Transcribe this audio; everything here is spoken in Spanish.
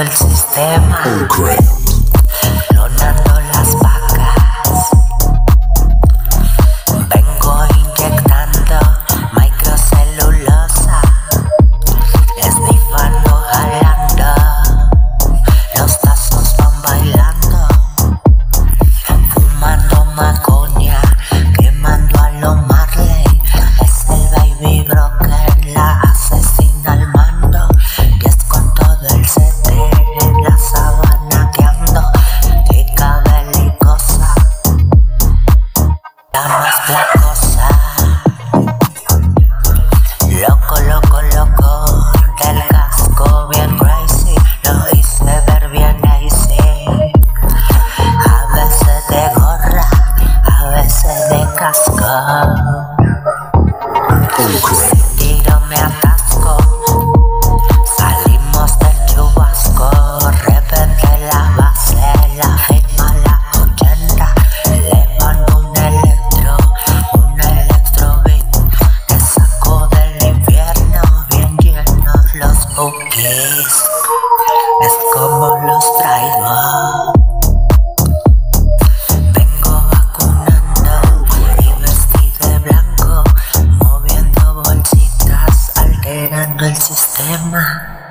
el sistema. Oh, crap. la cosa. Loco, loco, loco. Del casco bien crazy. Lo hice ver bien nice. A veces de gorra, a veces de casco. Ok, es como los traigo. Vengo vacunando y vestido de blanco Moviendo bolsitas, alterando el sistema.